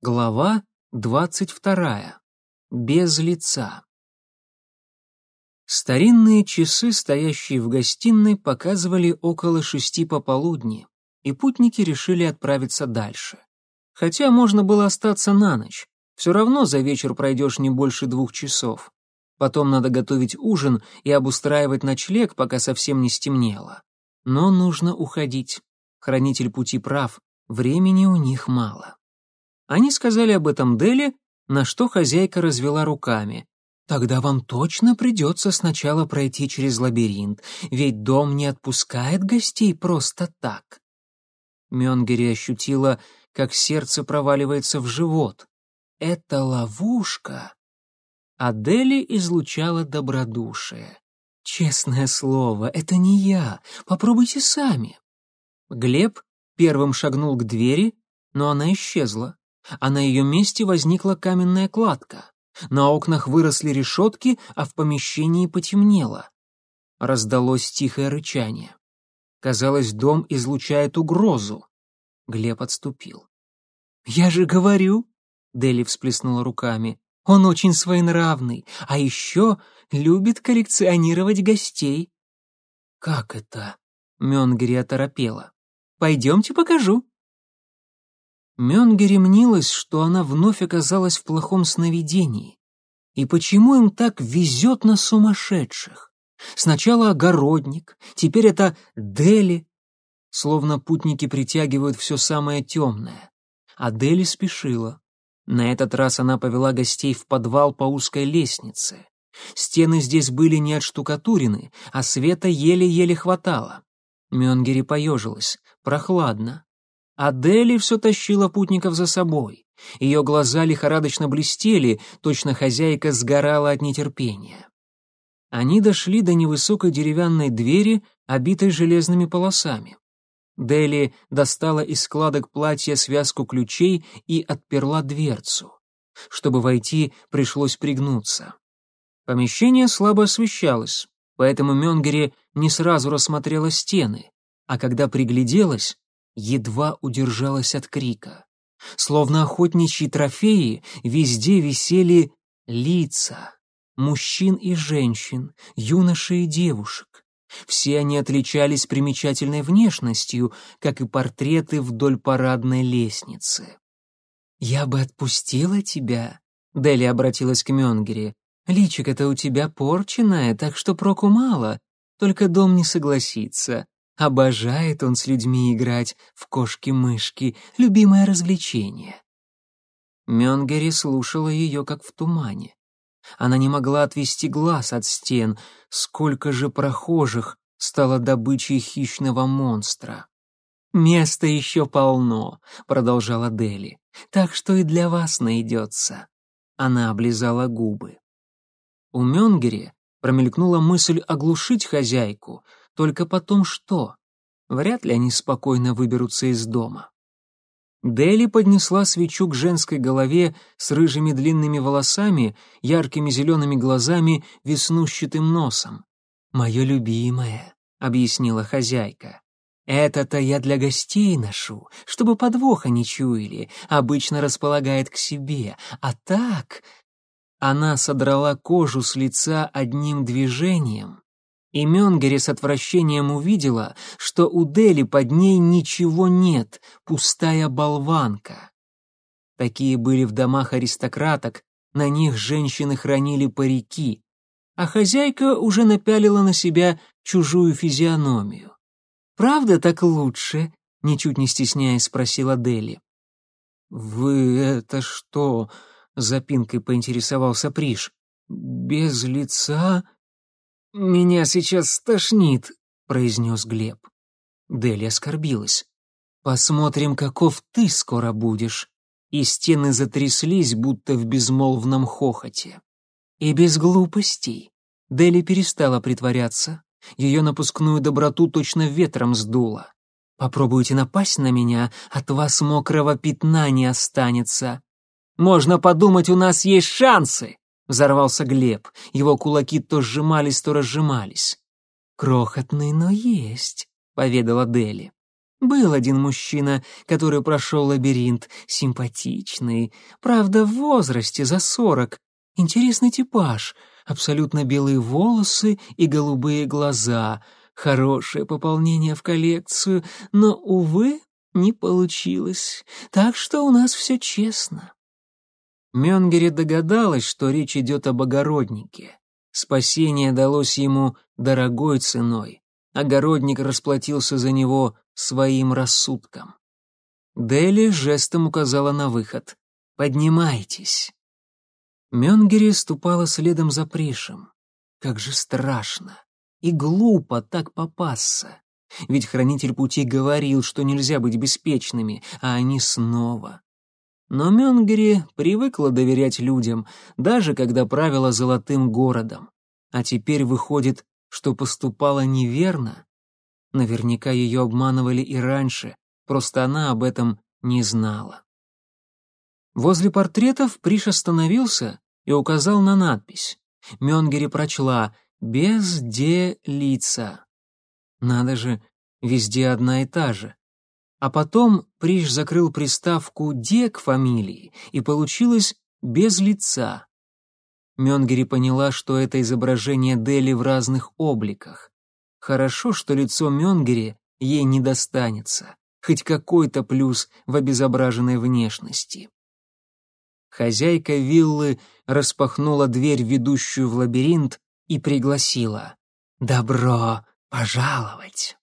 Глава двадцать вторая. Без лица. Старинные часы, стоящие в гостиной, показывали около шести пополудни, и путники решили отправиться дальше. Хотя можно было остаться на ночь, все равно за вечер пройдешь не больше двух часов. Потом надо готовить ужин и обустраивать ночлег, пока совсем не стемнело. Но нужно уходить. Хранитель пути прав, времени у них мало. Они сказали об этом Дели, на что хозяйка развела руками. «Тогда вам точно придется сначала пройти через лабиринт, ведь дом не отпускает гостей просто так». Мёнгери ощутила, как сердце проваливается в живот. «Это ловушка!» А Дели излучала добродушие. «Честное слово, это не я. Попробуйте сами». Глеб первым шагнул к двери, но она исчезла а на ее месте возникла каменная кладка. На окнах выросли решетки, а в помещении потемнело. Раздалось тихое рычание. Казалось, дом излучает угрозу. Глеб отступил. «Я же говорю!» — Дели всплеснула руками. «Он очень своенравный, а еще любит коллекционировать гостей». «Как это?» — Мёнгери оторопела. «Пойдемте покажу». Мёнгере мнилось, что она вновь оказалась в плохом сновидении. И почему им так везет на сумасшедших? Сначала огородник, теперь это Дели. Словно путники притягивают все самое темное. А Дели спешила. На этот раз она повела гостей в подвал по узкой лестнице. Стены здесь были не отштукатурены, а света еле-еле хватало. Мёнгери поежилась. Прохладно. Адели все тащила путников за собой. Ее глаза лихорадочно блестели, точно хозяйка сгорала от нетерпения. Они дошли до невысокой деревянной двери, обитой железными полосами. Дели достала из складок платья связку ключей и отперла дверцу. Чтобы войти, пришлось пригнуться. Помещение слабо освещалось, поэтому Мёнгери не сразу рассмотрела стены, а когда пригляделась, едва удержалась от крика. Словно охотничьи трофеи, везде висели лица. Мужчин и женщин, юношей и девушек. Все они отличались примечательной внешностью, как и портреты вдоль парадной лестницы. «Я бы отпустила тебя», — Дели обратилась к Мёнгере. «Личико-то у тебя порченное, так что проку мало, только дом не согласится. Обожает он с людьми играть в кошки-мышки, любимое развлечение. Мёнгери слушала ее, как в тумане. Она не могла отвести глаз от стен, сколько же прохожих стало добычей хищного монстра. «Места еще полно», — продолжала Дели, — «так что и для вас найдется». Она облизала губы. У Мёнгери промелькнула мысль оглушить хозяйку — только потом что? Вряд ли они спокойно выберутся из дома. Дели поднесла свечу к женской голове с рыжими длинными волосами, яркими зелеными глазами, веснущатым носом. «Мое любимое», — объяснила хозяйка. «Это-то я для гостей ношу, чтобы подвоха не чуяли, обычно располагает к себе, а так...» Она содрала кожу с лица одним движением, и Мёнгери с отвращением увидела, что у Дели под ней ничего нет, пустая болванка. Такие были в домах аристократок, на них женщины хранили парики, а хозяйка уже напялила на себя чужую физиономию. «Правда так лучше?» — ничуть не стесняясь спросила Дели. «Вы это что?» — запинкой поинтересовался Приш. «Без лица?» «Меня сейчас стошнит», — произнес Глеб. Дели оскорбилась. «Посмотрим, каков ты скоро будешь». И стены затряслись, будто в безмолвном хохоте. И без глупостей. Дели перестала притворяться. Ее напускную доброту точно ветром сдуло. «Попробуйте напасть на меня, от вас мокрого пятна не останется». «Можно подумать, у нас есть шансы!» Взорвался Глеб. Его кулаки то сжимались, то разжимались. «Крохотный, но есть», — поведала Дели. Был один мужчина, который прошел лабиринт, симпатичный, правда, в возрасте, за сорок. Интересный типаж, абсолютно белые волосы и голубые глаза. Хорошее пополнение в коллекцию, но, увы, не получилось. Так что у нас все честно. Мёнгери догадалась, что речь идет об огороднике. Спасение далось ему дорогой ценой. Огородник расплатился за него своим рассудком. Дели жестом указала на выход. «Поднимайтесь». Мёнгери ступала следом за Пришем. Как же страшно и глупо так попасться. Ведь хранитель пути говорил, что нельзя быть беспечными, а они снова. Но Мёнгери привыкла доверять людям, даже когда правила золотым городом. А теперь выходит, что поступала неверно. Наверняка ее обманывали и раньше, просто она об этом не знала. Возле портретов Приш остановился и указал на надпись. Мёнгери прочла «Без де лица». Надо же, везде одна и та же. А потом Приш закрыл приставку «де» к фамилии, и получилось «без лица». Мёнгери поняла, что это изображение Дели в разных обликах. Хорошо, что лицо Мёнгери ей не достанется, хоть какой-то плюс в обезображенной внешности. Хозяйка виллы распахнула дверь, ведущую в лабиринт, и пригласила. «Добро пожаловать!»